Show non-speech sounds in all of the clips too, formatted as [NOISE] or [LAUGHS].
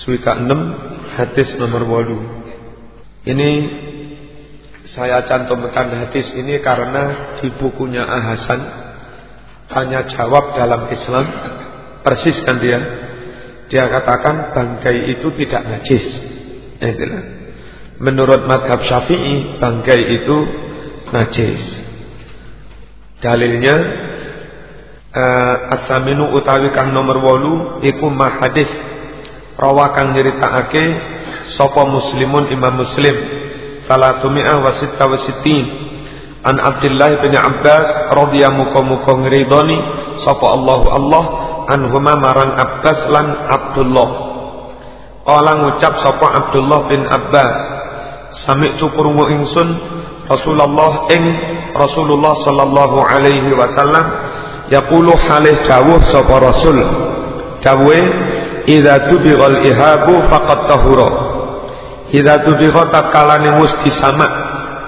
Suika 6 hadis nomor 8. Ini saya cantumkan hadis ini karena di bukunya Ahasan hanya jawab dalam Islam persis kan dia? Dia katakan bangkai itu tidak najis. Menurut madhab syafi'i bangkai itu najis. Dalilnya uh, asaminu utawi kang nomor wolu iku mahadis rawa kang nyeritakake sapa muslimun imam muslim salatumi'ah wa sitta an Abdullah bin Abbas radhiyallahu muka ngridoni sapa Allahu Allah anhuma marang Abbas lan Abdullah. Kala ngucap sapa Abdullah bin Abbas Sami'tu krungu ingsun Rasulullah ing Rasulullah sallallahu alaihi wasallam yaqulu halih dawuh sapa Rasul. Dawuhe idza tubighal ihabu faqad tahura. Idza tubigha takalane mus disama.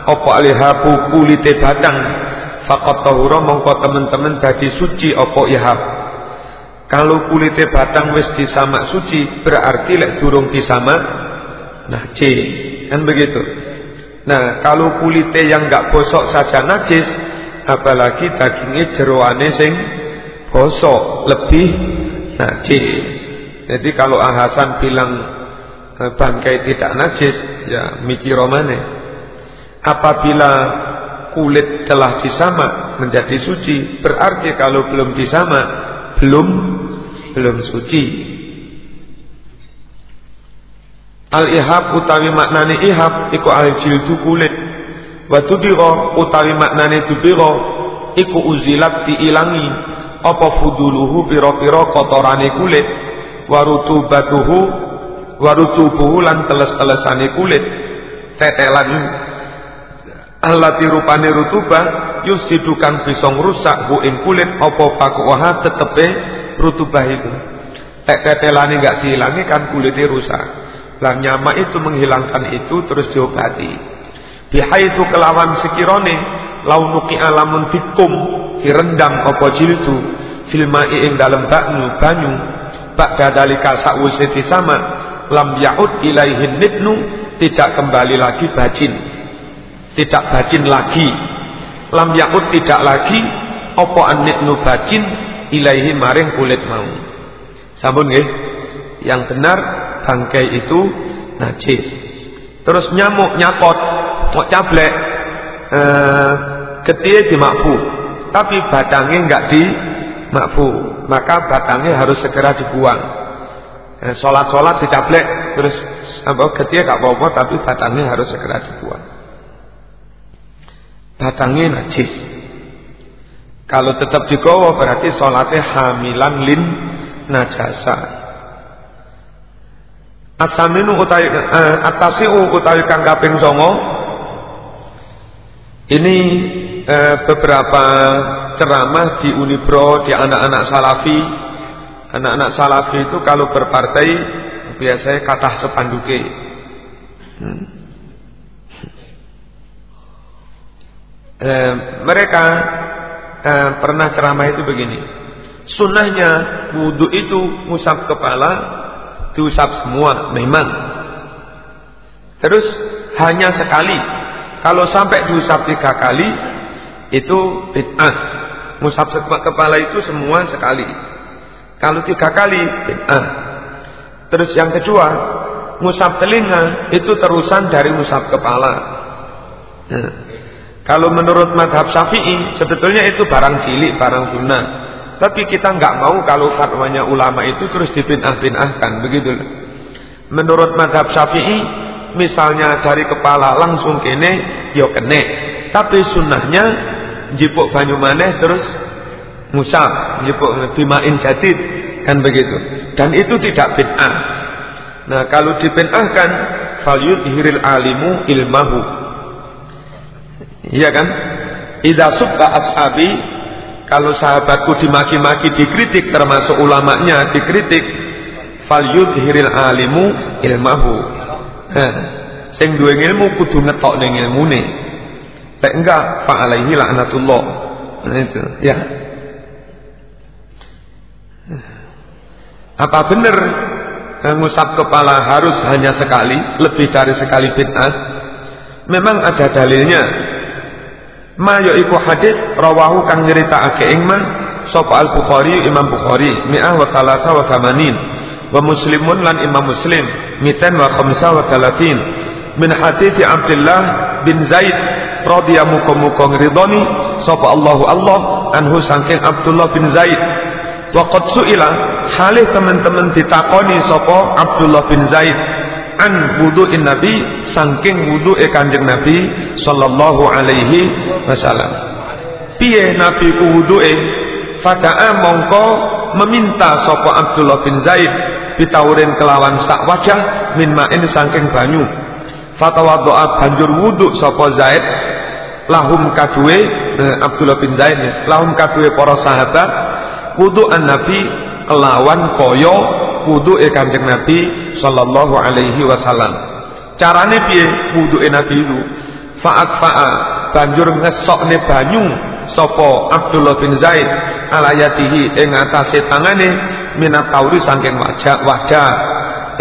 Apa alihabu kulite batang? Faqad tahura mongko temen-temen dadi suci apa ihab? Kalau kulite batang wis disama suci berarti lek durung disama najis kan begitu? Nah kalau kulite yang enggak bosok saja najis apalagi dagingnya jeroane sing bosok lebih najis jadi kalau Ahasan bilang eh, bangkai tidak najis ya mikir romane apabila kulit telah disama menjadi suci berarti kalau belum disama belum belum suci. Al ihab utawi maknane ihab iku al jildu kulit. Wa tudira utawi maknane tudira iku uzilat diilangi. Apa fuduluhu pira-pira kotorane kulit warutubatuhu warutubuhu lan teles-telesane kulit. Tetelan allati rupane rutubah yusidu kang bisa ngrusak hu ing kulit apa pakuwaha tetepe rutubah itu tek tetelane enggak diilangi kan kulitnya rusak. Lan nyama itu menghilangkan itu terus diobati. Bihaitsu kelawan sekirone launuki alamun dikum direndam apa jildu filmai ing dalem banyu banyu ba'da dalika sakwise disama lam yaud ilaihin nibnu tidak kembali lagi bajin. Tidak bajin lagi. Lam yaud tidak lagi apa annibnu bajin ilaihi maring kulit mau. Sampun nggih? Yang benar bangkai itu najis. Terus nyamuk nyakot mau cablek eh, di makfu tapi batangnya enggak di makfu. Maka batangnya harus segera dibuang. Eh, sholat-sholat dicablek terus apa ketia gak apa-apa tapi batangnya harus segera dibuang. Batangnya najis. Kalau tetap digowo berarti sholatnya hamilan lin najasa. Asaminu utawi eh, atasiu utawi kang kaping 9 ini eh, beberapa ceramah di Unibro, di anak-anak salafi. Anak-anak salafi itu kalau berpartai biasanya kata sepanduke. Hmm. Eh, mereka eh, pernah ceramah itu begini. Sunnahnya wudhu itu musab kepala, diusap semua, memang. Terus hanya sekali kalau sampai diusap tiga kali itu bid'ah. Musab kepala itu semua sekali. Kalau tiga kali bid'ah. Terus yang kedua, musab telinga itu terusan dari musab kepala. Nah, kalau menurut madhab syafi'i sebetulnya itu barang cilik, barang sunnah. Tapi kita nggak mau kalau fatwanya ulama itu terus dipinah-pinahkan begitu. Menurut madhab syafi'i misalnya dari kepala langsung kene yo kene tapi sunnahnya jipuk banyu maneh terus musab. Jipuk bimain jadid kan begitu. Dan itu tidak bid'ah. Nah kalau dibid'ahkan falyudhiril alimu ilmahu. Iya kan? Idza subba ashabi kalau sahabatku dimaki-maki dikritik termasuk ulamanya dikritik falyudhiril alimu ilmahu. Eh, sing duwe ilmu kudu ngetok ning ilmune. Lek enggak fa alaihi laknatullah. Nah itu, ya. Apa benar ngusap kepala harus hanya sekali, lebih dari sekali bid'ah? Memang ada dalilnya. Ma iku hadis rawahu kang nyeritakake ing man sapa Al Bukhari Imam Bukhari mi'ah wa salasa wa samanin wa muslimun lan Imam Muslim mitan wa khamsa wa talatin min hadis Abdullah bin Zaid radhiyallahu muka ngridoni sapa Allahu Allah anhu saking Abdullah bin Zaid. Wa qad suila halih teman-teman ditakoni sapa Abdullah bin Zaid. An wudu'in Nabi saking wudu'e Kanjeng Nabi sallallahu alaihi wasallam. Piye Nabi ku wudu'e? Fada'a mongko meminta sapa Abdullah bin Zaid ditawurin kelawan sak wajah min ma'in saking banyu. Fatawaddoa banjur wudu sapa Zaid lahum kadue eh, Abdullah bin Zaid lahum kadue para sahabat wudu'an Nabi kelawan koyo wudu e Kanjeng Nabi sallallahu alaihi wasallam. Carane piye wuduke Nabi itu? Fa'at fa'a banjur ngesokne banyu sapa Abdullah bin Zaid alayatihi ing atase tangane minat tauri saking wajah wajah.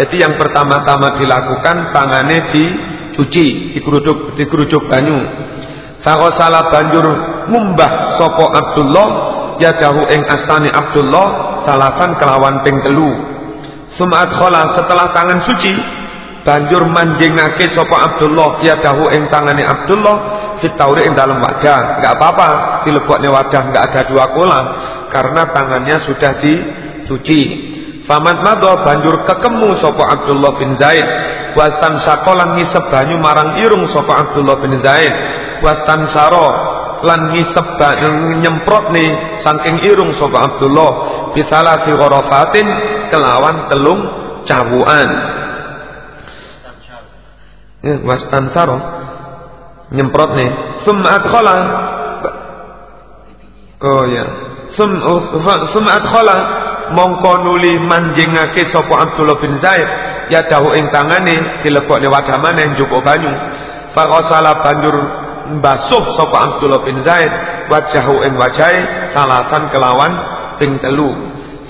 Jadi yang pertama-tama dilakukan tangane dicuci, dikeruduk dikeruduk banyu. Faqasala banjur ngumbah sapa Abdullah yadahu ing astani Abdullah salasan kelawan ping telu. Sumat khola setelah tangan suci banjur manjingake sapa Abdullah yadahu ing tangane Abdullah fitauri ing dalam wadah enggak apa-apa dilebokne wadah enggak ada dua kolam karena tangannya sudah dicuci Famat mado banjur kekemu sapa Abdullah bin Zaid. Wastan sakolan ngisep banyu marang irung sapa Abdullah bin Zaid. Wastan saro lan ngisep nyemprot nih saking irung sapa Abdullah. Bisalah fi gharafatin kelawan telung cawuan ya wastan saro nyemprot nih summa adkhala oh ya. Sum oh, adkhala mongko nuli manjingake sapa Abdullah bin Zaid ya dahu ing tangane dilebokne wadah maneh njupuk banyu. Faqasala banjur mbasuh sapa Abdullah bin Zaid wajahu ing wajahe salatan kelawan ping telu.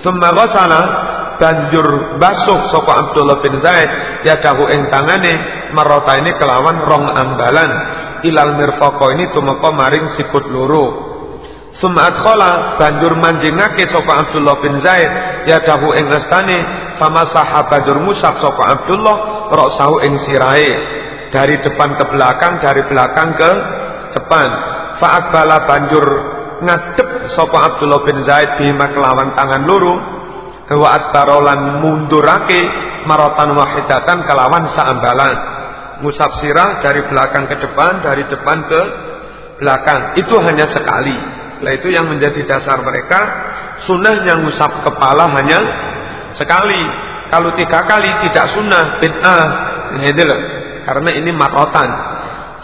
Summa ghasala banjur basuh sapa Abdullah bin Zaid ya dahu ing tangane marota ini kelawan rong ambalan. Ilal mirfaqa ini tumeka maring sikut loro Sumat khola banjur manjingake sapa Abdullah bin Zaid ya dahu ing astane famasaha banjur musab sapa Abdullah roksahu ing sirahe dari depan ke belakang dari belakang ke depan. Faat bala banjur ngadep sapa Abdullah bin Zaid bima kelawan tangan loro wa atbarolan mundurake marotan wahidatan kelawan saambalan. Ngusap sirah dari belakang ke depan dari depan ke belakang. Itu hanya sekali lah itu yang menjadi dasar mereka. Sunnah yang ngusap kepala hanya sekali. Kalau tiga kali tidak sunnah bid'ah. Ini loh karena ini marotan.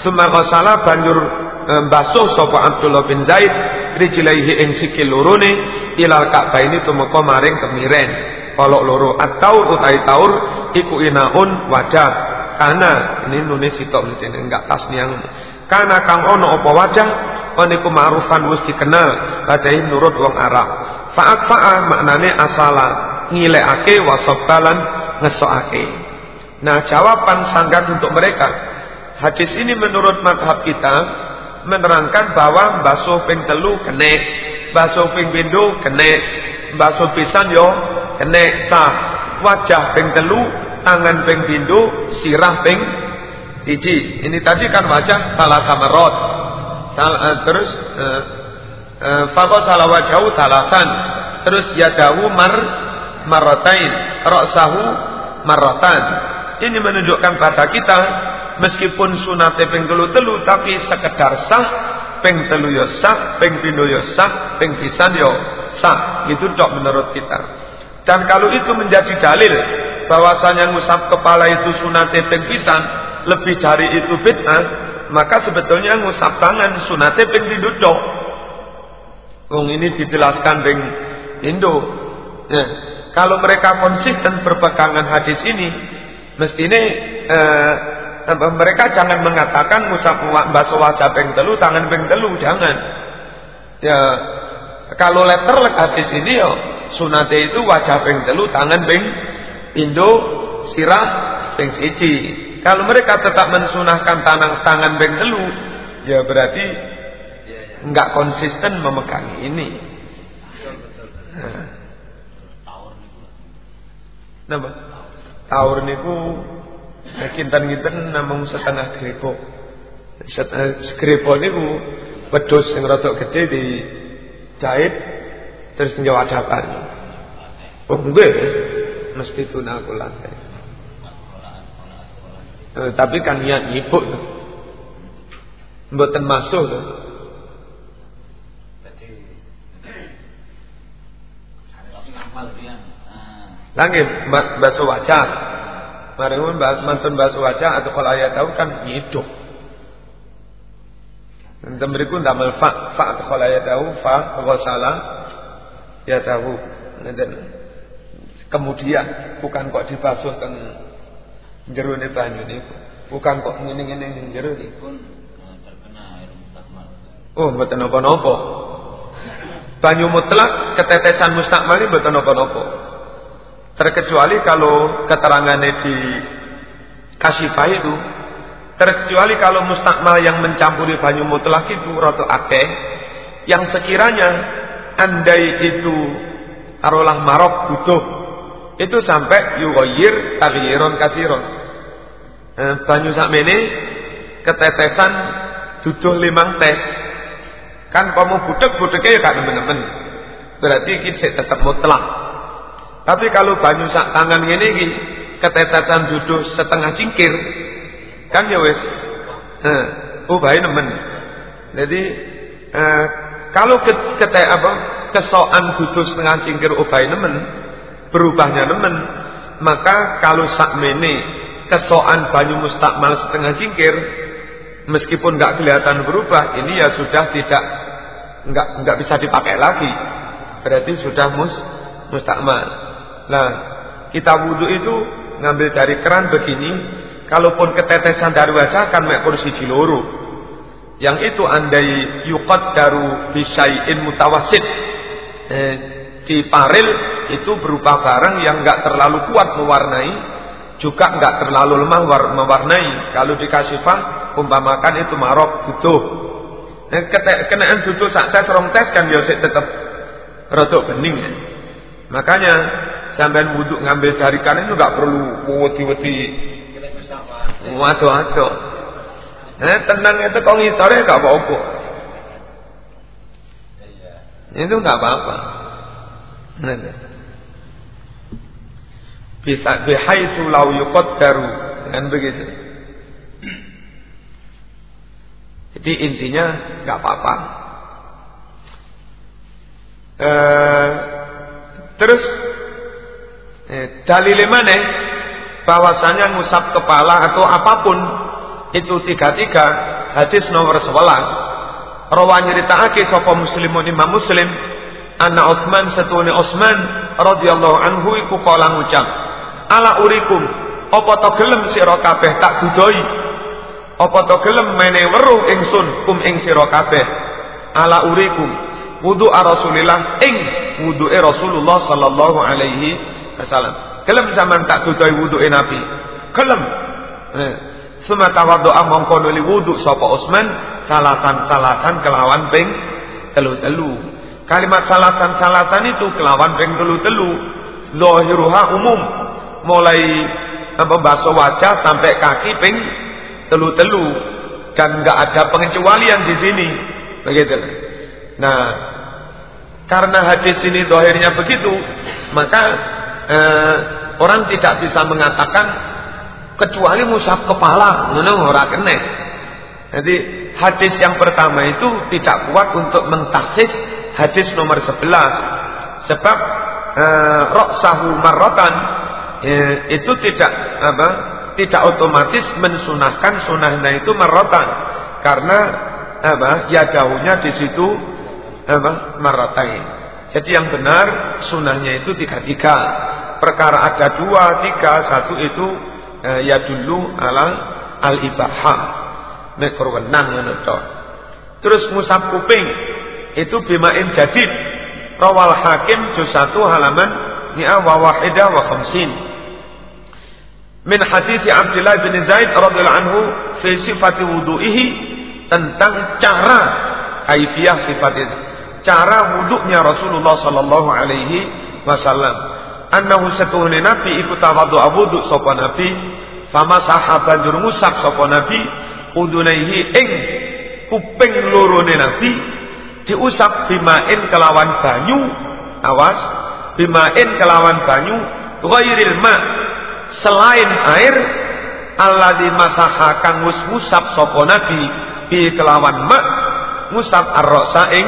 Summa salah banjur basuh sapa Abdullah bin Zaid rijlaihi ing sikil lorone ilal Ka'bah ini tumeka maring kemiren. Kolok loro at-taur utai taur iku inaun wajah karena ini nulis sitok enggak tasniang karena kang ono apa wajah niku ma'rufan wis dikenal badai nurut wong Arab. Fa'at fa'a maknane asala ngilekake wasabalan ngesokake. Nah jawaban sanggat untuk mereka. Hadis ini menurut madhab kita menerangkan bahwa basuh ping telu kene, basuh ping pindho kene, basuh pisan yo kene sah. Wajah ping telu, tangan ping pindho, sirah ping siji. Ini tadi kan wajah salah samarot. Sal, uh, terus uh, uh, Fako salah wajahu salasan. Terus yadahu mar marotain. Roksahu marotan. Ini menunjukkan pada kita meskipun sunate ping telu telu tapi sekedar sah ping telu yo sah ping pindho yo sah ping pisan yo sah. Itu cok menurut kita. Dan kalau itu menjadi dalil bahwasanya ngusap kepala itu sunate ping pisan lebih dari itu fitnah maka sebetulnya ngusap tangan sunate ping cok Wong ini dijelaskan ping Indo. Ya. Kalau mereka konsisten berpegangan hadis ini, mesti ini eh, mereka jangan mengatakan musab basuh wajah peng telu, tangan peng telu, jangan. Ya, kalau letter hadis ini yo sunate itu wajah peng telu, tangan peng Indo sirah sing siji. Kalau mereka tetap mensunahkan tangan tangan beng telu, ya berarti nggak konsisten memegang ini. Nah. Napa? Taur niku kinten-kinten namung setengah grepo. Skripo niku wedhus sing rada gedhe dijahit terus njawadakan. Oh nggih, mesti tunakulan. Eh, tapi kan niat nyibuk Mboten masuk tuh. Langit basuh wajah. Marimun mantun basuh wajah atau kalau ayat tahu kan hidup. Dan berikut damal fa fa atau kalau ayat tahu fa salah ya tahu. Dan kemudian bukan kok dibasuh kan jerone banyu niku. Bukan kok ngene-ngene jero pun terkena air mustakmal. Oh, mboten napa-napa. Banyu mutlak ketetesan mustakmal ini mboten napa-napa. Terkecuali kalau keterangannya di kasifah itu terkecuali kalau mustakmal yang mencampuri banyu mutlak itu rata akeh yang sekiranya andai itu taruhlah marok butuh itu sampai yughayir taghyiron kasiron eh, banyu sakmene ketetesan duduh limang tes. Kan kamu budek budeknya ya gak nemen-nemen. Berarti kita tetap mutlak. Tapi kalau banyu sak tangan ini iki ketetesan duduh setengah cingkir kan ya wes eh, nemen. Jadi eh, kalau kete apa kesoan duduh setengah cingkir ubahin nemen berubahnya nemen maka kalau sakmene kesoan banyu mustakmal setengah jingkir meskipun nggak kelihatan berubah ini ya sudah tidak nggak nggak bisa dipakai lagi. Berarti sudah mus mustakmal. Nah kita wudhu itu ngambil dari keran begini kalaupun ketetesan dari wajah kan mek kursi ciluru yang itu andai yukat daru bisayin mutawasid. Eh, di paril itu berupa barang yang nggak terlalu kuat mewarnai juga nggak terlalu lemah mewarnai. Kalau dikasih fah, umpamakan itu marok butuh. Nah, kenaan butuh saat tes rong tes kan dia tetap rotok bening. Ya. Makanya sampai wudhu ngambil jari kanan itu nggak perlu wati-wati. Waduh-waduh. Nah, tenang itu kau ngisore gak apa-apa. Itu nggak apa-apa. Nah, bisa bihaitsu law yuqaddaru. Kan begitu. Jadi intinya nggak apa-apa. E, terus eh, dalil mana? Bahwasanya ngusap kepala atau apa pun itu tiga-tiga hadis nomor 11 rawan nyeritaake sapa muslimun imam muslim anak Utsman setune Utsman radhiyallahu anhu iku kala ngucap ala urikum. Apa to gelem sira kabeh tak budoi apa to gelem mene weruh ingsun kum ing sira kabeh? Ala urikum. Wudu Rasulillah ing wudu'e Rasulullah sallallahu alaihi wasallam. Gelem sampean tak budoi wudu'e Nabi? Gelem. Eh. Suma tawaddo'a mongko nuli wudu sapa Utsman salatan-salatan kelawan ping telu-telu. Kalimat salatan-salatan itu kelawan ping telu-telu. Zahiruha umum mulai membasuh wajah sampai kaki ping telu-telu. Dan nggak ada pengecualian di sini. Begitu. Nah karena hadis ini dohirnya begitu maka eh, orang tidak bisa mengatakan kecuali musab kepala. Ngono ora kene jadi hadis yang pertama itu tidak kuat untuk mentaksis hadis nomor 11 sebab eh, roksahu marrotan ya, itu tidak apa tidak otomatis mensunahkan sunahnya itu merotan karena apa ya daunnya di situ apa merotai jadi yang benar sunahnya itu tiga tiga. Perkara ada dua tiga satu itu eh, ya dulu ala al ibahah mekorwenang menutup terus musab kuping itu bimain jadid. Rawal hakim juz satu halaman mi'a wa wahidah wa khamsin min hadis Abdullah bin Zaid radhiyallahu anhu fi sifati wudu'ihi tentang cara kaifiyah sifat itu. Cara wuduknya Rasulullah sallallahu alaihi wasallam. Annahu satuhune nabi iku tawadhu wudu sapa nabi. Fama sahabat banjur ngusap sapa nabi. Udunaihi ing kuping lorone nabi. Diusap bimain kelawan banyu. Awas bimain kelawan banyu ghairil ma selain air Allah masaha kang mus musab sapa nabi bi kelawan ma musab ar-rasa ing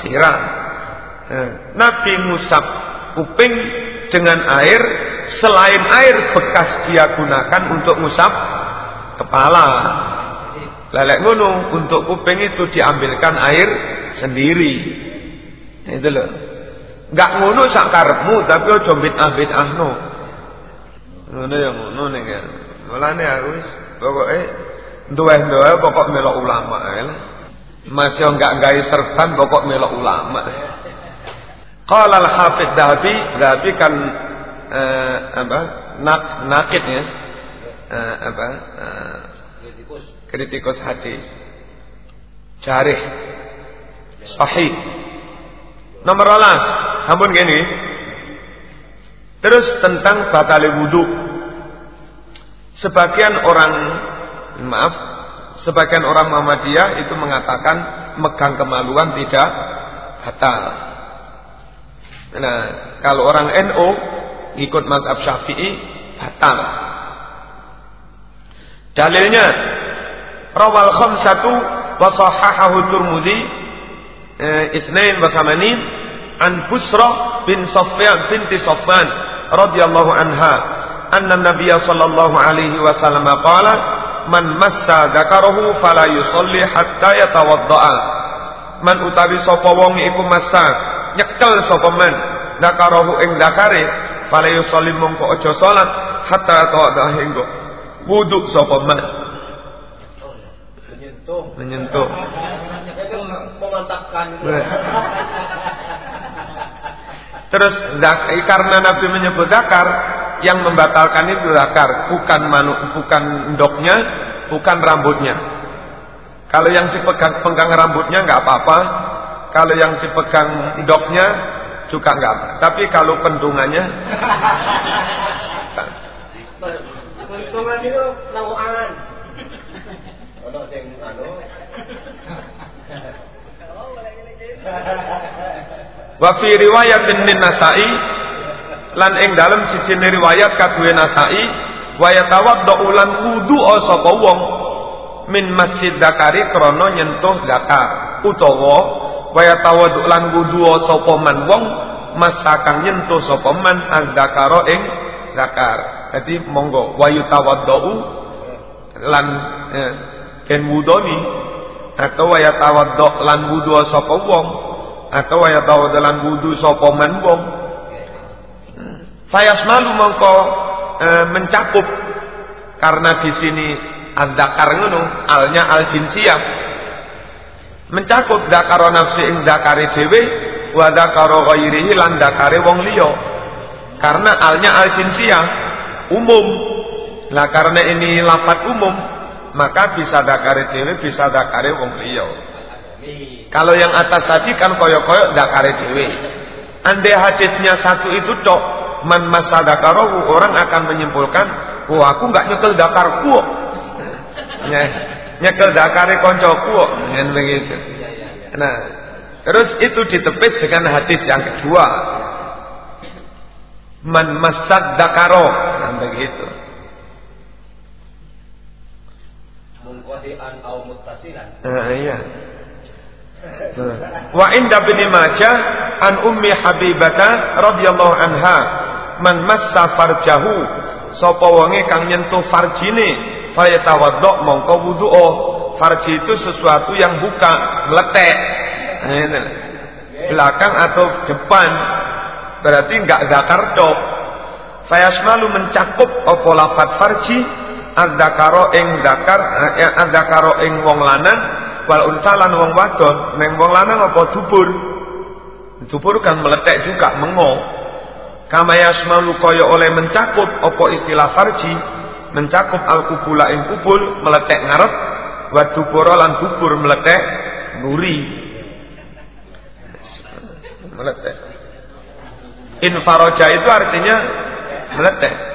sirah. Nah, nabi musab kuping dengan air selain air bekas dia gunakan untuk musab kepala. Lelek ngono untuk kuping itu diambilkan air sendiri. Itu loh Enggak ngono sak karepmu tapi aja bid'ah bid'ahno. Ngono ya ngono ning kan. Mulane aku wis pokoke duwe-duwe pokok melok ulama lah. Masih enggak gawe serban pokok melok ulama. Qala al-Hafidz Dahabi, Dahabi kan eh, apa? Nak nakit ya. Eh, apa? Eh, kritikus. Kritikus hadis. Jarih. Sahih. Nomor 12 sampun gini. Terus tentang batali wudhu. Sebagian orang maaf, sebagian orang Muhammadiyah itu mengatakan megang kemaluan tidak batal. Nah, kalau orang NO ikut mazhab Syafi'i batal. Dalilnya rawal khamsatu wa sahahahu Turmudi eh, Itsnain wa an Busra bin Sofyan binti Sofyan radhiyallahu anha anna Nabiy sallallahu alaihi wasallam qala man massa dzakarahu fala yusalli hatta yatawaddaa man utawi sapa wong iku massa nyekel sapa man dzakarahu ing dzakare fala yusalli mongko aja salat hatta tawaddaa hingga wudu sapa man. Menyentuh. Menyentuh Terus karena Nabi menyebut zakar, yang membatalkan itu zakar, bukan manu, bukan endoknya, bukan rambutnya. Kalau yang dipegang pegang rambutnya nggak apa-apa, kalau yang dipegang endoknya juga nggak apa. Tapi kalau pendungannya, pendungan itu lawangan. Ono sing anu. Wa fi riwayatin min Nasa'i lan ing dalem siji riwayat kaduwe Nasa'i wa yatawaddu lan wudu sapa wong min masjid dakari krana nyentuh dakar utawa wa yatawaddu lan wudu sapa man wong masakang nyentuh sapa man dakaro ing dakar dadi monggo wa yatawaddu lan eh, ken wudoni atau wa yatawaddu lan wudu sapa wong? Atau ya tahu dalam wudu sapa man wong? Malu mongko e, mencakup. Karena di sini adzakar ngono alnya al jinsiyah mencakup dakaro nafsi ing dakare dhewe wa dakaro ghairihi lan dakare wong liya. Karena alnya al jinsiyah umum. Lah karena ini lafat umum maka bisa dakare dhewe bisa dakare wong liya kalau yang atas tadi kan koyok-koyok dakare dewe. Andai hadisnya satu itu tok, man masadakarohu orang akan menyimpulkan, wah aku nggak nyekel dakarku. Nye, nyekel dakare koncoku, dengan begitu. Nah, terus itu ditepis dengan hadis yang kedua. Man masad dakaro, nah, begitu. Mungkodian au muttasilan. Nah, iya. Wa inda bin Majah an Ummi Habibata radhiyallahu anha man massa farjahu. Sapa wonge kang nyentuh farjine fayatawaddo mongko wudu'o. Farji itu sesuatu yang buka meletek. Belakang atau depan berarti enggak zakar dok. Fayasmalu mencakup apa lafat farji adzakaro ing zakar eh, adzakaro ing wong lanang wal unsalan wong wadon. Neng wong lanang apa? Dubur dubur kan meletek juga mengo. Kama yasmalu kaya oleh mencakup apa istilah farji? Mencakup al-kubula ing kubul meletek ngarep. Wa dubura lan dubur meletek nuri. Meletek. Infaraja itu artinya meletek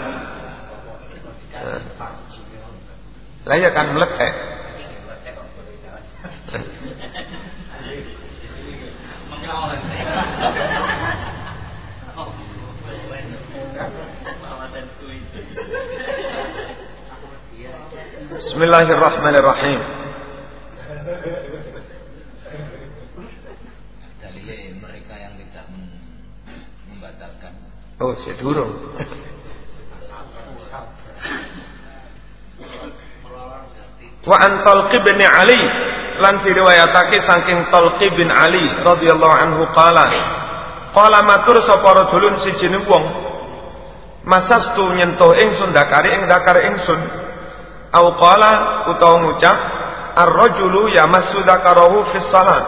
Lah ya kan meletek. Bismillahirrahmanirrahim. Dalile mereka yang tidak membatalkan. Oh, sedurung. Wa an Talqi bin Ali. Lan diriwayatake saking Talqi bin Ali radhiyallahu anhu qala qala matur sapa rajulun siji wong masastu nyentuh ingsun dakari ing dakar ingsun. Au qala utawa ngucap ar-rajulu yamassu dzakarahu fi shalah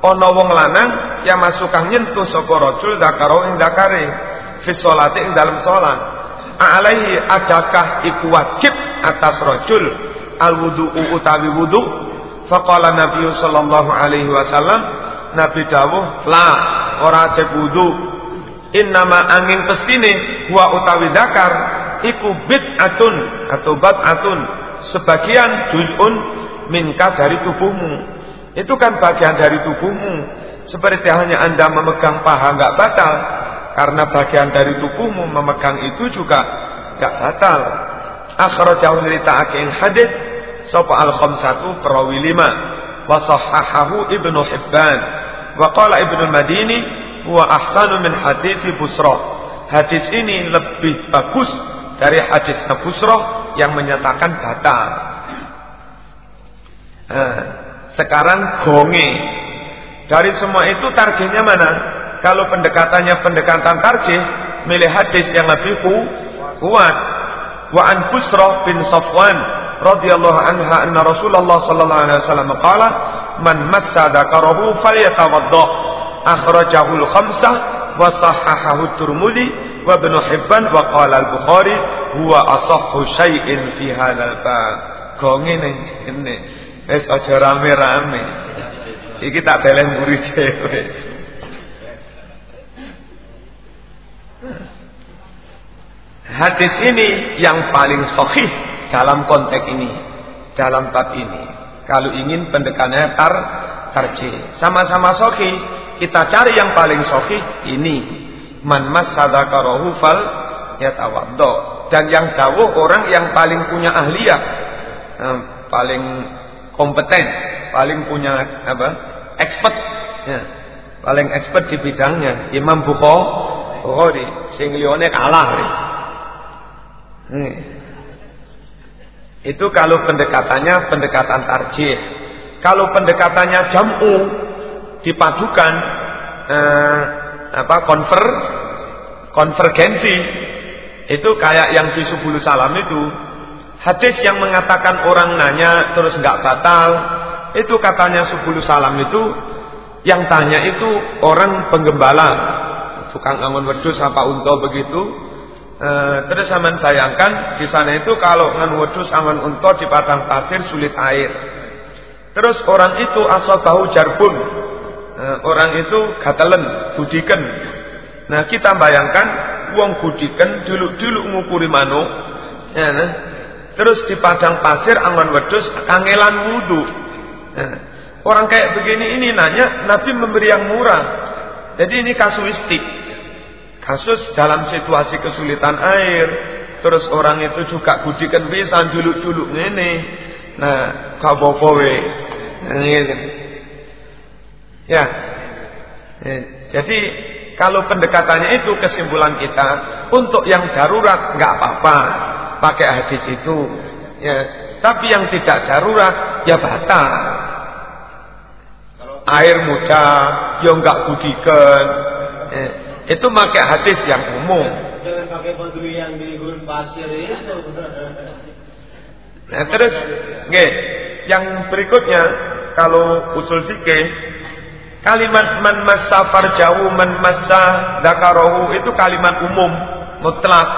ana wong lanang yang masukang nyentuh sapa rajul dzakarahu ing dakare fi sholati ing dalam salat. Alaihi adakah iku wajib atas rajul al wudu'u utawi wudu. Faqala nabi sallallahu alaihi wasallam nabi dawuh la ora wajib wudu. Innama angin pestine wa utawi dakar iku bid'atun atau bat'atun sebagian juz'un minka dari tubuhmu. Itu kan bagian dari tubuhmu. Seperti halnya anda memegang paha nggak batal karena bagian dari tubuhmu memegang itu juga nggak batal. Akhrajahu niritaake ing hadis sapa al khamsatu perawi lima wa sahahahu ibnu hibban wa qala ibnu madini huwa ahsanu min hadithi busra hadis ini lebih bagus dari hadis Busroh yang menyatakan batal. Nah, sekarang gonge. Dari semua itu targetnya mana? Kalau pendekatannya pendekatan tarjih, milih hadis yang lebih kuat. Wa an Busroh bin Safwan radhiyallahu anha anna Rasulullah sallallahu alaihi wasallam qala man massa dzakarahu falyatawadda akhrajahu al-khamsah wa sahahahu Tirmidzi wa Ibnu Hibban wa qala al-Bukhari huwa asahhu syai'in fi hadzal bab. Kok ngene ngene. Wis aja rame-rame. Iki tak deleng mburi dhewe. Hadis ini yang paling sahih dalam konteks ini, dalam bab ini. Kalau ingin pendekatannya tar tarjih, sama-sama sahih, kita cari yang paling sahih ini. Man masadakarahu fal yatawaddo. Dan yang jauh orang yang paling punya ahliyah, eh, paling kompeten, paling punya apa? expert, ya. paling expert di bidangnya. Imam Bukhari, sing kalah. Hmm. Itu kalau pendekatannya pendekatan tarjih. Kalau pendekatannya jam'u dipadukan eh, apa konver konvergensi itu kayak yang di Subul Salam itu. Hadis yang mengatakan orang nanya terus nggak batal itu katanya Subul Salam itu yang tanya itu orang penggembala. Tukang angon wedus apa unta begitu terus saya bayangkan di sana itu kalau angon wedus angon unta di padang pasir sulit air. Terus orang itu asal tahu jarbun. E, orang itu gatelen budiken nah kita bayangkan wong budikan dulu-dulu ngukuri manuk. Ya, nah. terus di padang pasir angon wedus kangelan wudhu ya. orang kayak begini ini nanya Nabi memberi yang murah. Jadi ini kasuistik kasus dalam situasi kesulitan air terus orang itu juga budikan bisa dulu-dulu ini nah kabokowe nah, gitu. ya. ya jadi kalau pendekatannya itu kesimpulan kita untuk yang darurat nggak apa-apa pakai hadis itu. Ya, tapi yang tidak darurat ya batal. Air muda, ya nggak budikan. Ya, itu pakai hadis yang umum. Jangan pakai baju yang di gurun pasir itu. Nah, terus, nge, yang berikutnya kalau usul fikih kalimat man massa farjahu man massa dzakarahu itu kalimat umum mutlak.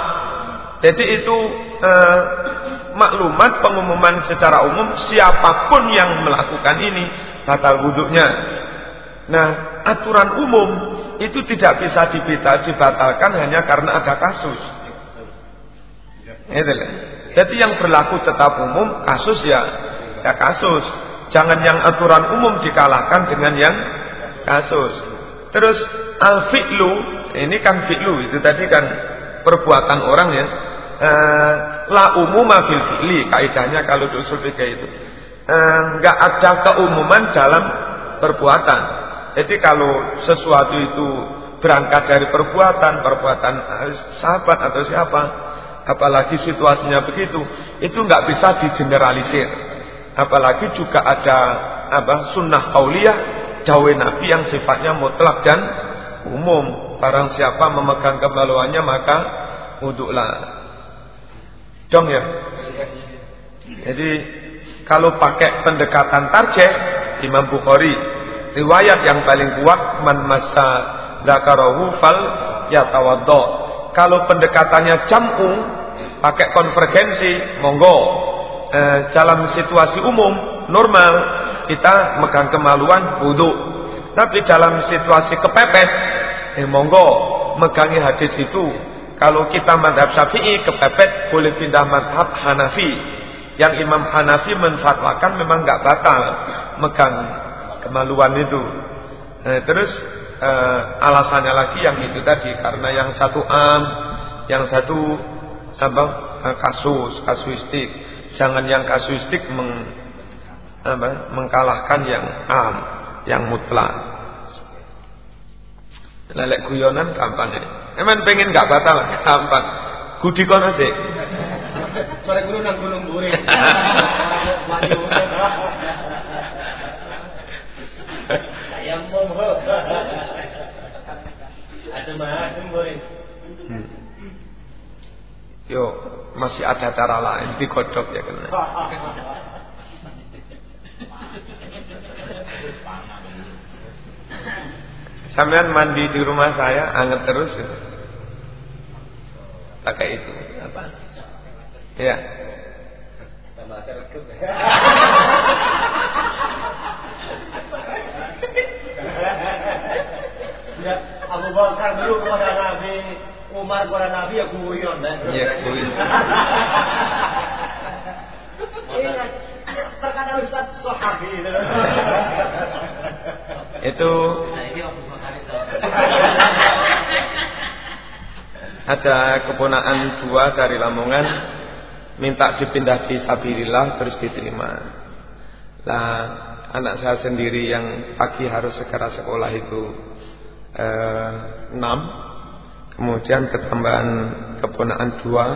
Jadi itu eh, maklumat pengumuman secara umum siapa pun yang melakukan ini batal wudhunya. Nah, aturan umum itu tidak bisa dibatalkan hanya karena ada kasus. Itu Jadi yang berlaku tetap umum kasus ya ya kasus. Jangan yang aturan umum dikalahkan dengan yang kasus. Terus al fi'lu ini kan fi'lu itu tadi kan perbuatan orang ya. Eh, la umuma fil fi'li kaidahnya kalau usul fikih itu. Enggak eh, ada keumuman dalam perbuatan. Jadi kalau sesuatu itu berangkat dari perbuatan, perbuatan sahabat atau siapa, apalagi situasinya begitu, itu nggak bisa digeneralisir. Apalagi juga ada apa sunnah kauliyah dawe Nabi yang sifatnya mutlak dan umum. Barang siapa memegang kemaluannya maka wuduklah. Dong ya. Jadi kalau pakai pendekatan tarjeh Imam Bukhari riwayat yang paling kuat man masa dzakarahu fal yatawaddo. Kalau pendekatannya jam'u pakai konvergensi monggo. Eh, dalam situasi umum normal kita megang kemaluan wudhu tapi dalam situasi kepepet eh monggo megangi hadis itu. Kalau kita madhab syafi'i kepepet boleh pindah madhab Hanafi. Yang Imam Hanafi menfatwakan memang nggak batal megang kemaluan itu. Nah, terus eh, alasannya lagi yang itu tadi karena yang satu am yang satu apa eh, kasus kasuistik. Jangan yang kasuistik meng, apa, mengkalahkan yang am yang mutlak. Lelek guyonan gampang ya emang pengen gak batal? Gampang. Gudi kono sih. Sore gunung nang gunung [LAUGHS] dure. Saya mau. Ada macam boleh. Yo, masih ada cara lain digodok ya kena. Sampean mandi di rumah saya anget terus ya. Pakai itu apa? Ya. [LAUGHS] Ya, Abu Bakar dulu kepada Nabi, Umar kepada Nabi ya guyon deh. Iya, guyon. [LAUGHS] Ingat, terkadang Ustaz Sohabi [LAUGHS] itu [LAUGHS] ada keponaan dua dari Lamongan minta dipindah di Sabirillah terus diterima. Lah anak saya sendiri yang pagi harus segera sekolah itu enam, kemudian ketambahan keponaan dua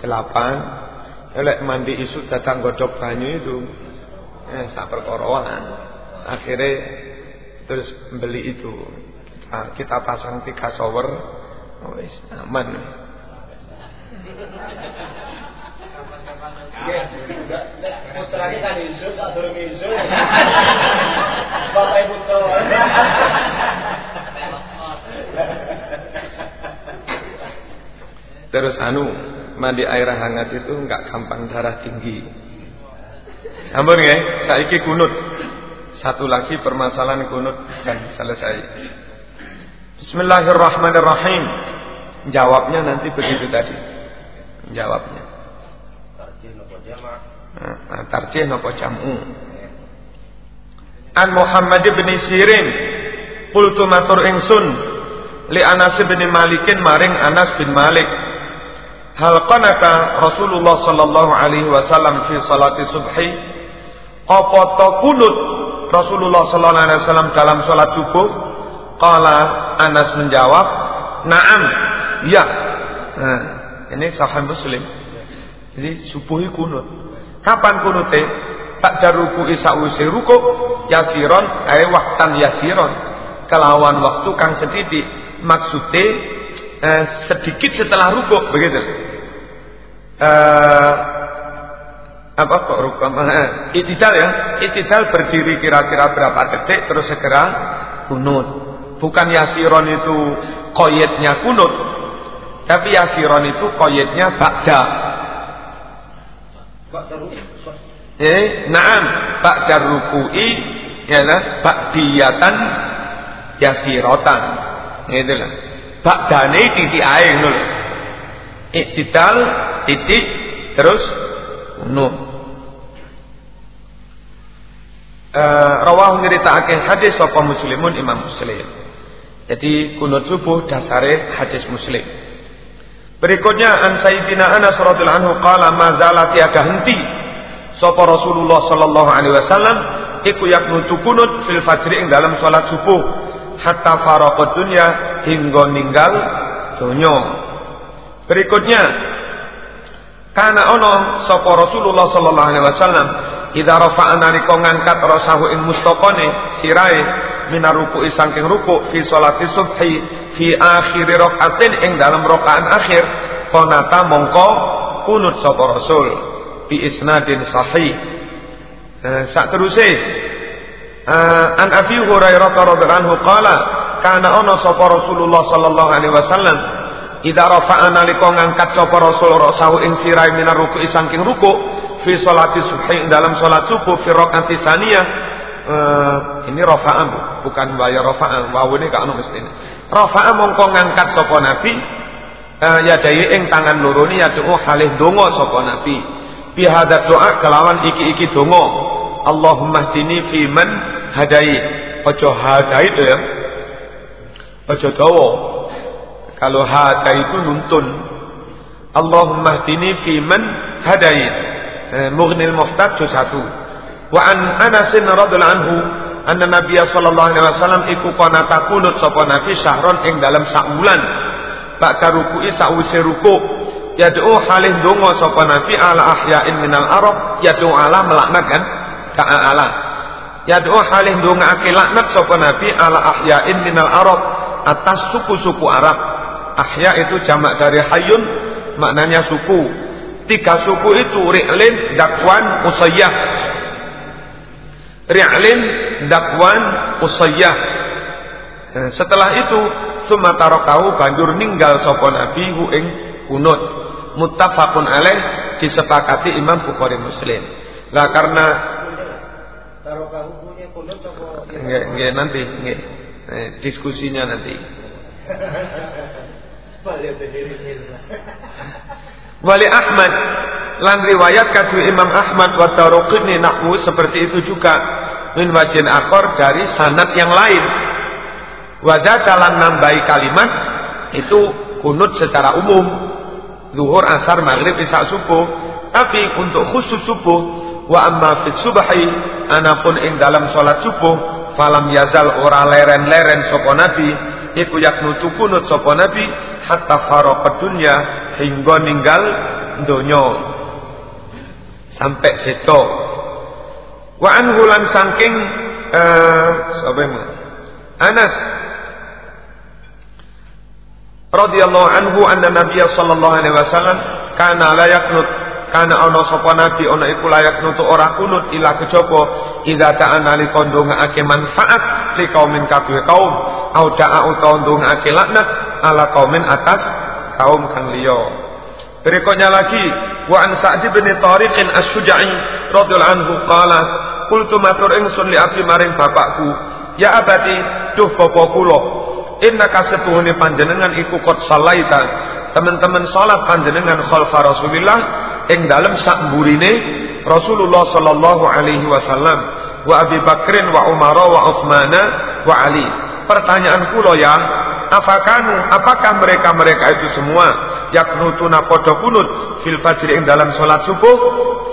delapan, elek mandi isu datang godok banyu itu eh, sak perkoroan. Akhirnya terus beli itu kita, kita pasang tiga shower, oh, wis aman. Putranya kan isu, tak turun isu. [LAUGHS] Bapak ibu tuh. Terus anu mandi air hangat itu nggak gampang darah tinggi. Ampun ya, saiki kunut. Satu lagi permasalahan kunut dan selesai. Bismillahirrahmanirrahim. Jawabnya nanti begitu tadi. Jawabnya. Nah, tarjih nopo jam'u. An Muhammad bin Sirin qultu matur ingsun li Anas bin Malikin maring Anas bin Malik hal qanata Rasulullah sallallahu alaihi wasallam fi salati subhi apa ta kunut Rasulullah sallallahu alaihi wasallam dalam salat subuh qala Anas menjawab, "Na'am." Ya. Nah, ini sahih Muslim. Jadi subuh kunut. Kapan kunute? Tak ruku isa'usi ruku yasiron ay waktan yasiron. Kelawan waktu kang sedikit. Maksudnya eh, sedikit setelah ruku begitu. Eh, apa kok ruku? Eh, itidal ya. Itidal berdiri kira-kira berapa detik terus segera kunut. Bukan yasiron itu koyetnya kunut. Tapi yasiron itu koyetnya bakda. Eh, naam, bakda ruku'i ialah ba'diyatan yasirotan. Gitu lah. Ba'dane titik air dulu. Iktidal, titik, terus kunut. Uh, rawah nyeritakake hadis sapa muslimun Imam Muslim. Jadi kunut subuh dasare hadis Muslim. Berikutnya an Sayyidina Anas radhiyallahu anhu qala ma zala tiada henti sapa Rasulullah sallallahu alaihi wasallam iku yaknutu kunut fil fajri ing dalam salat subuh hatta faraqat dunya hingga ninggal donya. Berikutnya karena ono sapa Rasulullah sallallahu alaihi wasallam idza rafa'a nalika ngangkat rasahu ing mustaqane sirae minar ruku'i saking ruku fi sholati subhi fi akhir rakaatin ing dalam rakaat akhir konata mongko kunut sapa Rasul bi isnadin sahih. Nah, sak teruse uh, an Abi Hurairah radhiyallahu anhu qala kana ana sapa Rasulullah sallallahu alaihi wasallam Ida rafa'a nalika ngangkat sapa Rasul rasahu ing sirai minar ruku'i saking ruku fi sholati subhi dalam salat subuh fi rakaat saniyah uh, ini rafa'an bukan bayar rafa'an. Wawu ini kanu mesti ini. Rafa'a mongko ngangkat sapa nabi. Uh, ya daya ing tangan loro ni ya doa halih donga sapa nabi. Bi hadza doa kelawan iki-iki donga Allahumma hdini fi man hadai ojo hadai itu ya. Ojo dawa kalau hada itu nuntun. Allahumma hdini fi man hadait. Eh, Mughnil muhtaj satu. Wa an Anas radhiyallahu anhu anna Nabi sallallahu alaihi wasallam iku kana takunut sapa Nabi syahron ing dalam sak bulan. Ba'da ruku'i sawise ruku. Yad'u halih donga sapa Nabi ala ahya'in minal arab, yad'u ala melaknat kan? Ka'a ala. Yad'u halih donga ake laknat sapa Nabi ala ahya'in minal arab atas suku-suku Arab Ahya itu jamak dari hayun, maknanya suku. Tiga suku itu Ri'lin, Dakwan, Usayyah. Ri'lin, Dakwan, Usayyah. Nah, setelah itu Sumatarokau banjur ninggal sapa Nabi hu ing kunut. Muttafaqun alaih disepakati Imam Bukhari Muslim. Lah karena Tarokahu punya kunut apa? nggih nggih nanti nggih. Eh, diskusinya nanti. [LAUGHS] [LAUGHS] Wali Ahmad lan riwayat kadu Imam Ahmad wa Taruqini nahwu seperti itu juga. Min wajin akhor dari sanad yang lain. Wajah dalam nambahi kalimat itu kunut secara umum. Zuhur asar maghrib isya subuh. Tapi untuk khusus subuh wa amma fi subhi anapun ing dalam salat subuh falam yazal ora leren-leren sapa nabi iku yaknutu kunut sapa nabi hatta faraqat dunya hingga ninggal donya. Sampai seto. Wa anhu lan saking uh, Anas radhiyallahu anhu anna Nabi sallallahu alaihi wasallam kana la yaknut kana ana sapa nabi ana iku layak nutu ora kunut ila kejaba idza ta'ana li kondongake manfaat li kaumin kabeh kaum au da'a utawa ndongake laknat ala kaumin atas kaum kang liya. Berikutnya lagi wa an Sa'd bin Tariq as-Suja'i radhiyallahu anhu qala qultu matur ingsun li abi maring bapakku ya abati duh bapa kula innaka setuhune panjenengan iku kot salaita teman-teman salat panjenengan khalfa Rasulillah ing dalem sakmburine Rasulullah sallallahu alaihi wasallam wa Abi Bakrin wa Umar wa Utsmana wa Ali. Pertanyaan kula ya apakanu apakah mereka-mereka itu semua yaknutuna padha kunut fil fajri ing dalam salat subuh?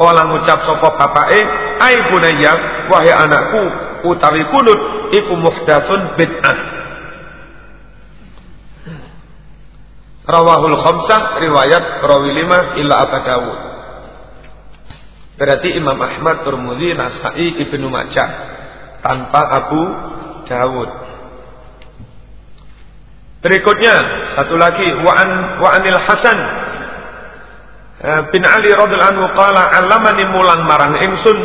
Kala ngucap sapa bapake ai bunayya wahai anakku utawi kunut iku muhdatsun bid'ah Rawahul khamsah riwayat perawi lima illa Abu Dawud. Berarti Imam Ahmad, Turmudi, Nasai, Ibnu Majah tanpa Abu Dawud. Berikutnya satu lagi wa an wa anil Hasan eh, bin Ali radhiyallahu anhu qala allamani mulang marang ingsun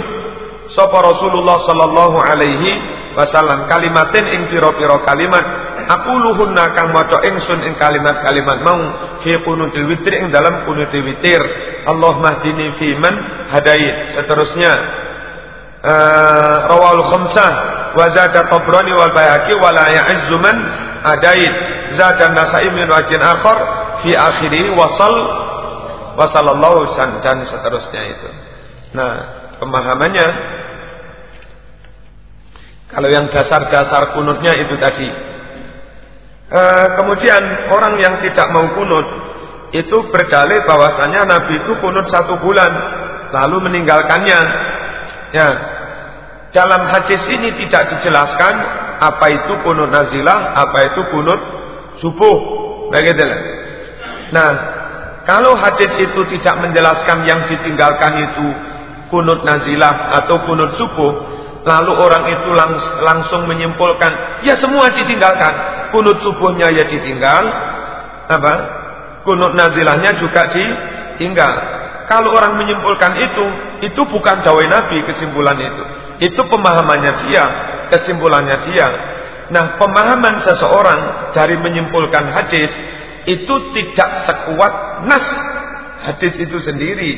sapa Rasulullah sallallahu alaihi wasallam kalimatin ing pira-pira kalimat aku luhunna kang maca ingsun ing kalimat-kalimat mau fi qunutil witri ing dalam qunutil witir. Allah mahdini fi man hadait. Seterusnya uh, rawal khamsah wa zada tabrani wal bayhaqi wa la ya'izzu man adait zada nasai min wajin akhar fi akhiri wasal wasallallahu dan seterusnya itu. Nah pemahamannya kalau yang dasar-dasar kunutnya itu tadi. E, kemudian orang yang tidak mau kunut itu berdalih bahwasanya Nabi itu kunut satu bulan lalu meninggalkannya. Ya, dalam hadis ini tidak dijelaskan apa itu kunut nazilah, apa itu kunut subuh. Begitulah. Nah, kalau hadis itu tidak menjelaskan yang ditinggalkan itu kunut nazilah atau kunut subuh, Lalu orang itu langs langsung menyimpulkan, ya semua ditinggalkan. Kunut subuhnya ya ditinggal, apa? Kunut nazilahnya juga ditinggal. Kalau orang menyimpulkan itu, itu bukan dawai Nabi kesimpulan itu. Itu pemahamannya dia, kesimpulannya dia. Nah, pemahaman seseorang dari menyimpulkan hadis itu tidak sekuat nas hadis itu sendiri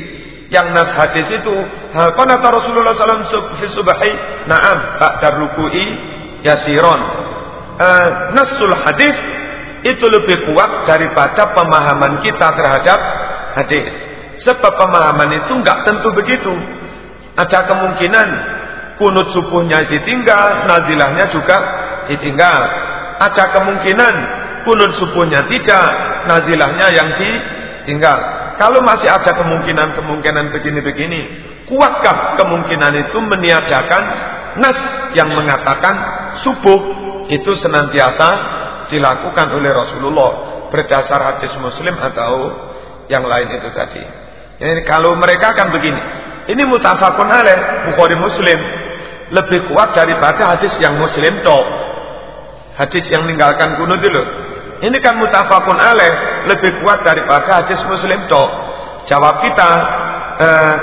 yang nas hadis itu qanata Rasulullah SAW fi subhi? Na'am ba'da ruku'i yasiron. Uh, nasul hadis itu lebih kuat daripada pemahaman kita terhadap hadis. Sebab pemahaman itu enggak tentu begitu. Ada kemungkinan kunut subuhnya ditinggal nazilahnya juga ditinggal. Ada kemungkinan kunut subuhnya tidak nazilahnya yang ditinggal kalau masih ada kemungkinan-kemungkinan begini-begini, kuatkah kemungkinan itu meniadakan nas yang mengatakan subuh itu senantiasa dilakukan oleh Rasulullah berdasar hadis Muslim atau yang lain itu tadi. Jadi kalau mereka akan begini, ini mutafakun alaih Bukhari Muslim lebih kuat daripada hadis yang Muslim toh. Hadis yang meninggalkan kuno dulu. Ini kan mutafakun alaih lebih kuat daripada hadis muslim toh. Jawab kita, eh,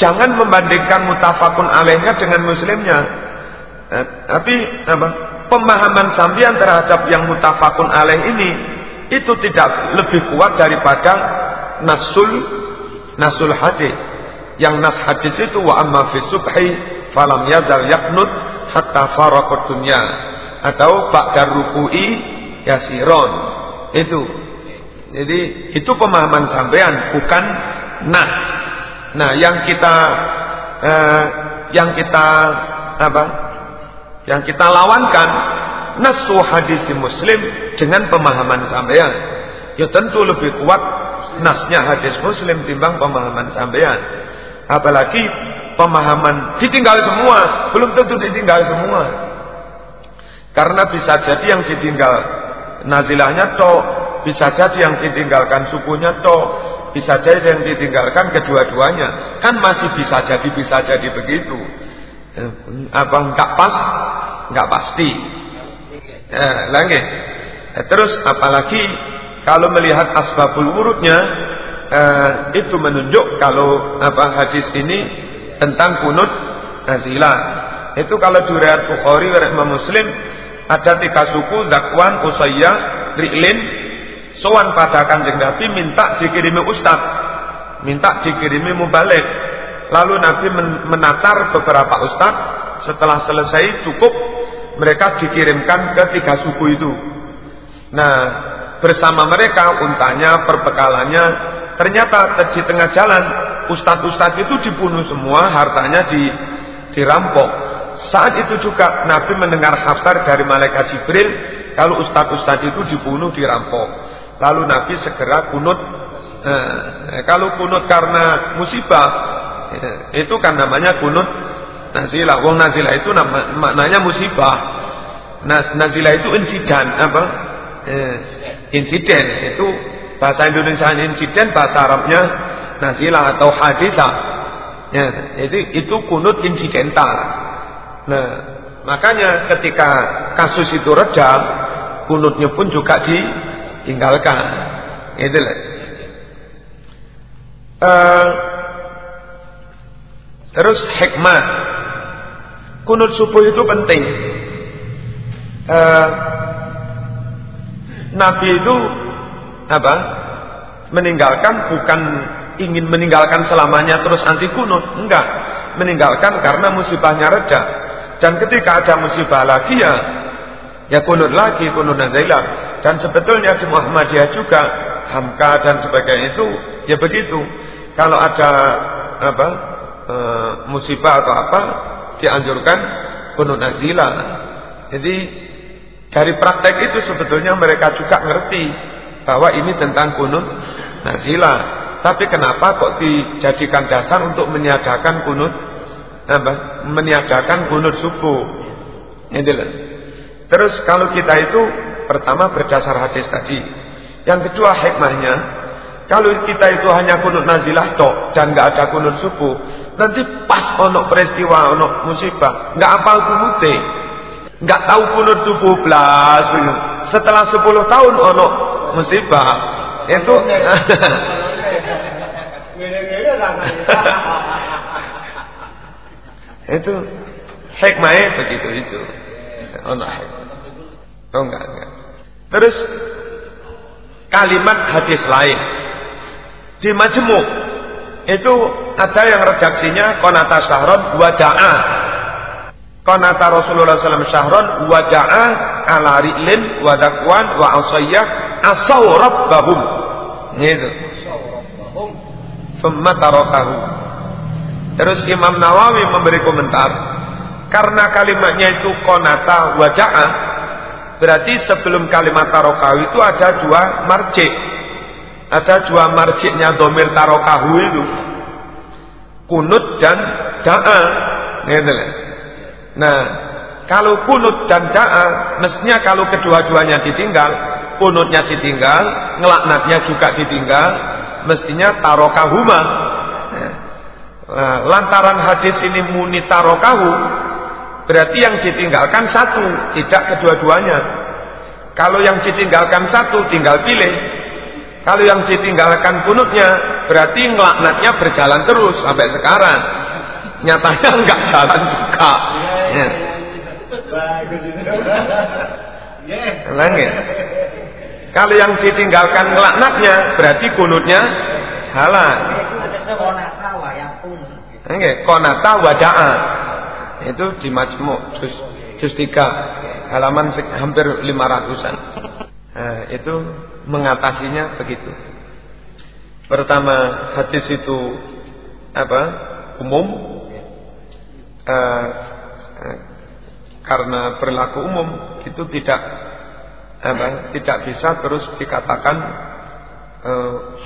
jangan membandingkan mutafakun alaihnya dengan muslimnya. Eh, tapi apa? Pemahaman sambian terhadap yang mutafakun alaih ini itu tidak lebih kuat daripada nasul nasul hadis. Yang nas hadis itu wa amma fi subhi falam yazal yaknut hatta faraqat dunya atau ba'da ruku'i yasiron. Itu. Jadi itu pemahaman sampean bukan nas. Nah, yang kita eh, yang kita apa? Yang kita lawankan nasu hadis Muslim dengan pemahaman sampean. Ya tentu lebih kuat nasnya hadis Muslim timbang pemahaman sampean. Apalagi pemahaman ditinggal semua, belum tentu ditinggal semua. Karena bisa jadi yang ditinggal nazilahnya toh bisa jadi yang ditinggalkan sukunya toh. Bisa jadi yang ditinggalkan kedua-duanya. Kan masih bisa jadi bisa jadi begitu. Eh, apa enggak pas? Enggak pasti. Eh, lagi eh, terus apalagi kalau melihat asbabul wurudnya eh, itu menunjuk kalau apa hadis ini tentang kunut nazilah itu kalau diriwayat Bukhari Imam Muslim ada tiga suku Zakwan, Usayyah, Ri'lin sowan pada kanjeng Nabi minta dikirimi ustaz. Minta dikirimi mubalik. Lalu Nabi menatar beberapa ustaz. Setelah selesai cukup mereka dikirimkan ke tiga suku itu. Nah bersama mereka untanya perbekalannya ternyata di tengah jalan ustaz-ustaz itu dibunuh semua hartanya di, dirampok. Saat itu juga Nabi mendengar kabar dari malaikat Jibril kalau ustadz-ustadz itu dibunuh, dirampok. Lalu Nabi segera kunut. Eh, kalau kunut karena musibah, eh, itu kan namanya kunut nazilah. Wong nazilah itu nama, maknanya musibah. Nas, nazilah itu insiden apa? Eh, insiden itu bahasa Indonesia insiden, bahasa Arabnya nazilah atau hadisah. Ya, itu itu kunut insidental. Nah, makanya ketika kasus itu reda, kunutnya pun juga ditinggalkan. Itu lah. Uh, terus hikmah kunut subuh itu penting. Uh, Nabi itu apa? Meninggalkan bukan ingin meninggalkan selamanya terus anti kunut, enggak. Meninggalkan karena musibahnya reda. Dan ketika ada musibah lagi ya ya kunut lagi, kunut nazailah. Dan sebetulnya di Muhammadiyah juga Hamka dan sebagainya itu ya begitu. Kalau ada apa e, musibah atau apa dianjurkan kunut nazilah. Jadi dari praktek itu sebetulnya mereka juga ngerti bahwa ini tentang kunut nazilah. Tapi kenapa kok dijadikan dasar untuk meniadakan kunut apa? Meniadakan kunut subuh. Inilah. Terus kalau kita itu pertama berdasar hadis tadi. Yang kedua hikmahnya, kalau kita itu hanya kunut nazilah tok dan nggak ada kunut subuh, nanti pas onok peristiwa onok musibah, nggak apal kunute, nggak tahu kunut subuh belas. Setelah 10 tahun onok musibah itu [LAUGHS] itu hikmahnya begitu itu. Oh enggak, enggak. Terus kalimat hadis lain. Di majemuk itu ada yang redaksinya konata syahron wada'a. Konata Rasulullah SAW syahron wada'a ala ri'lin wadakwan wa asayyah asaw rabbahum. Gitu. Thumma tarokahu terus Imam Nawawi memberi komentar karena kalimatnya itu konata waja'a berarti sebelum kalimat tarokahu itu ada dua marjik. Ada dua marjiknya domir tarokahu itu. Kunut dan da'a. Nah kalau kunut dan da'a mestinya kalau kedua-duanya ditinggal kunutnya ditinggal ngelaknatnya juga ditinggal mestinya tarokahuma. Nah, lantaran hadis ini muni tarokahu berarti yang ditinggalkan satu tidak kedua-duanya kalau yang ditinggalkan satu tinggal pilih kalau yang ditinggalkan kunutnya berarti ngelaknatnya berjalan terus sampai sekarang nyatanya enggak jalan juga ya. ya. Kalau yang ditinggalkan ngelaknatnya berarti kunutnya jalan. Konata waja'a. Itu di majmu' juz juz 3 halaman hampir 500-an. Nah, itu mengatasinya begitu. Pertama, hadis itu apa? umum. Uh, karena berlaku umum itu tidak apa, tidak bisa terus dikatakan e,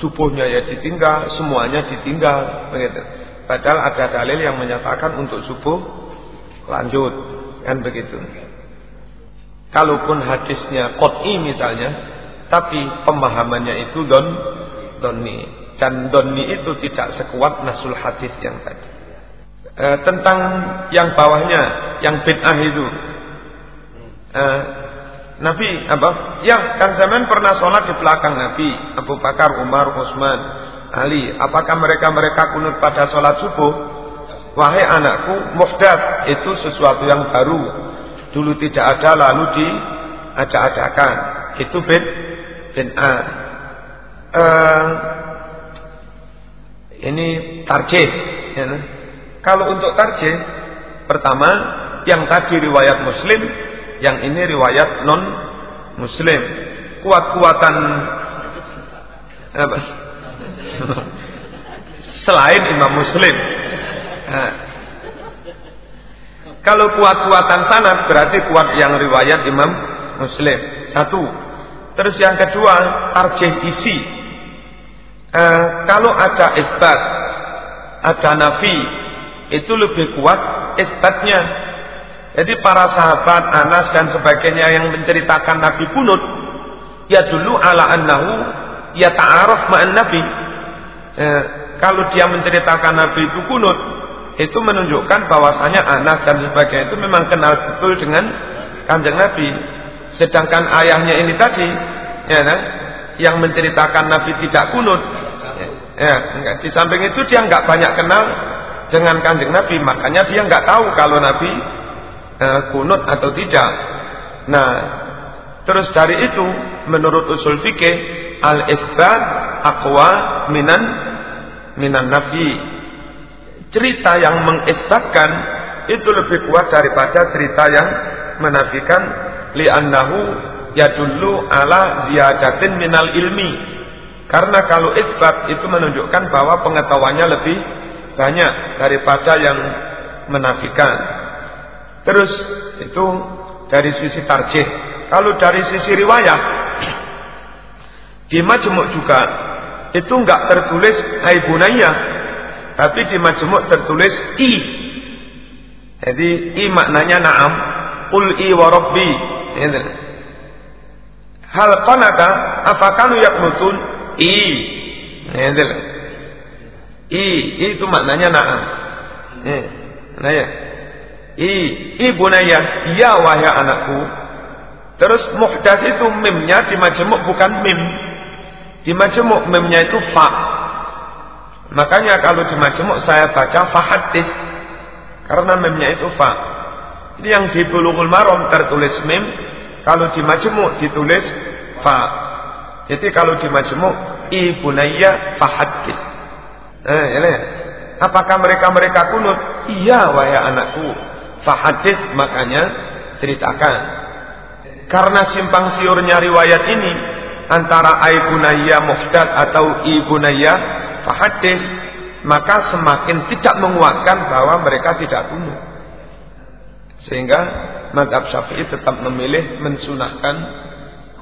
subuhnya ya ditinggal, semuanya ditinggal, begitu. Padahal ada dalil yang menyatakan untuk subuh lanjut, kan begitu. Kalaupun hadisnya kot'i misalnya, tapi pemahamannya itu don doni dan doni itu tidak sekuat nasul hadis yang tadi. E, tentang yang bawahnya, yang bid'ah itu, e, Nabi apa? Ya, kan zaman pernah sholat di belakang Nabi, Abu Bakar, Umar, Utsman, Ali. Apakah mereka-mereka kunut pada sholat subuh? Wahai anakku, muhdath itu sesuatu yang baru. Dulu tidak ada lalu diacak-acakan. Itu bin bin A. Uh, ini tarjih. Ya. Kalau untuk tarjih, pertama yang tadi riwayat Muslim yang ini riwayat non muslim kuat-kuatan [LAUGHS] selain imam muslim kalau kuat-kuatan sanad berarti kuat yang riwayat imam muslim. Satu. Terus yang kedua tarjih isi. Eh, kalau ada isbat ada nafi itu lebih kuat isbatnya. Jadi para sahabat Anas dan sebagainya yang menceritakan Nabi kunut ya dulu ala annahu ya ta'aruf ma'an Nabi. Eh, kalau dia menceritakan Nabi itu kunut, itu menunjukkan bahwasanya anak dan sebagainya itu memang kenal betul dengan kanjeng Nabi. Sedangkan ayahnya ini tadi, ya, nah, yang menceritakan Nabi tidak kunut, ya, enggak. Di samping itu dia nggak banyak kenal dengan kanjeng Nabi, makanya dia nggak tahu kalau Nabi eh, kunut atau tidak. Nah, terus dari itu menurut usul fikih al isbat aqwa minan minan nafi. Cerita yang mengisbatkan itu lebih kuat daripada cerita yang menafikan li'annahu yadullu ala ziyadatin minal ilmi. Karena kalau isbat itu menunjukkan bahwa pengetahuannya lebih banyak daripada yang menafikan. Terus itu dari sisi tarjih. Kalau dari sisi riwayat di majmuk juga itu enggak tertulis aibunaya tapi di majmuk tertulis i. Jadi i maknanya na'am, qul i wa rabbi. Hal qanata afakanu yaknutun i. Gitu. I, itu maknanya na'am. Eh, nah ya. I, ibunaya, ya wahai anakku. Terus muhdas itu mimnya di majemuk bukan mim. Di majemuk mimnya itu fa. Makanya kalau di majemuk saya baca fa hadis. Karena mimnya itu fa. Ini yang di bulughul maram tertulis mim. Kalau di majemuk ditulis fa. Jadi kalau di majemuk ibunaya fa hadis. Eh, ini. Apakah mereka-mereka kunut? Iya wahai anakku. Fahadis makanya ceritakan. Karena simpang siurnya riwayat ini antara aibunaya muhdad atau ibunaya fahadis, maka semakin tidak menguatkan bahwa mereka tidak bunuh. Sehingga madhab syafi'i tetap memilih mensunahkan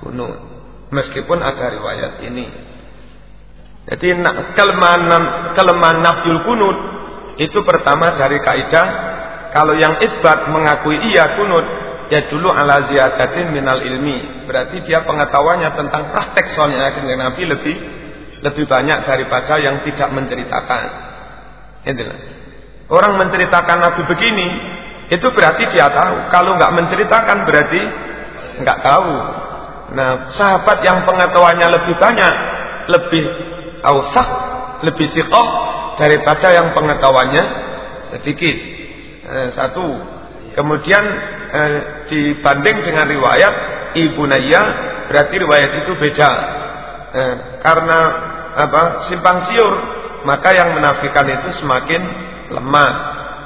kunut. Meskipun ada riwayat ini. Jadi kelemahan, kelemahan nafyul kunut itu pertama dari kaidah kalau yang isbat mengakui iya kunut ya dulu ala ziyadatin minal ilmi. Berarti dia pengetahuannya tentang praktek soalnya kanjeng Nabi lebih lebih banyak daripada yang tidak menceritakan. Itulah. Orang menceritakan Nabi begini, itu berarti dia tahu. Kalau nggak menceritakan berarti nggak tahu. Nah, sahabat yang pengetahuannya lebih banyak, lebih ausak, lebih sikoh daripada yang pengetahuannya sedikit. Eh, satu. Kemudian eh, dibanding dengan riwayat Ibu Naya berarti riwayat itu beda eh, karena apa simpang siur maka yang menafikan itu semakin lemah.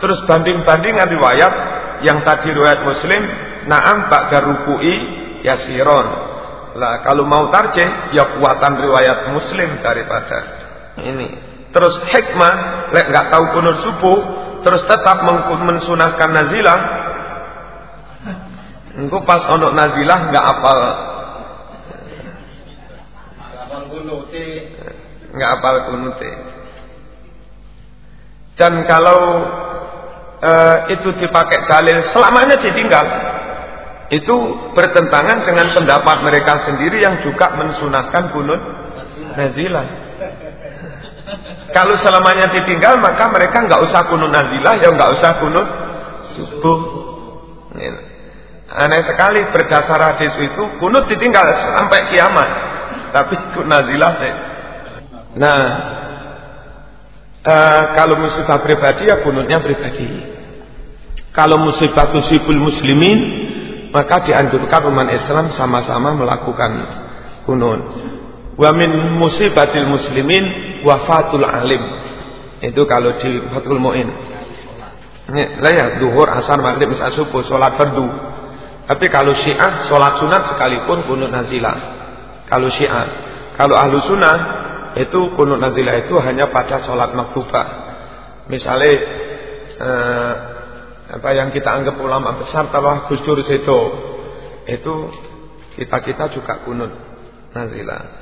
Terus banding-bandingan riwayat yang tadi riwayat muslim naam ba'da ruku'i yasiron. Lah kalau mau tarjih ya kuatan riwayat muslim daripada ini. Terus hikmah lek nggak tahu kunur subuh terus tetap mensunahkan nazilah. Engko pas ono nazilah nggak apal. Nggak apal kunute. Dan kalau uh, itu dipakai dalil selamanya ditinggal, itu bertentangan dengan pendapat mereka sendiri yang juga mensunahkan kunut nazilah. Kalau selamanya ditinggal maka mereka nggak usah kunut nazilah, ya nggak usah kunut subuh. Gitu. Aneh sekali berdasar hadis itu kunut ditinggal sampai kiamat. Tapi ikut nazilah. Nah, uh, kalau musibah pribadi ya kunutnya pribadi. Kalau musibah tusibul muslimin maka dianjurkan umat Islam sama-sama melakukan kunut. Wa min musibatil muslimin wafatul alim. Itu kalau di Fathul Muin. Lah ya, duhur, asar, maghrib, misal subuh, sholat fardu. Tapi kalau syiah sholat sunat sekalipun kunut nazilah. Kalau syiah. Kalau ahlu sunnah itu kunut nazilah itu hanya pada sholat maktubah. Misalnya eh, apa yang kita anggap ulama besar tahu Gus Dur itu itu kita kita juga kunut nazilah.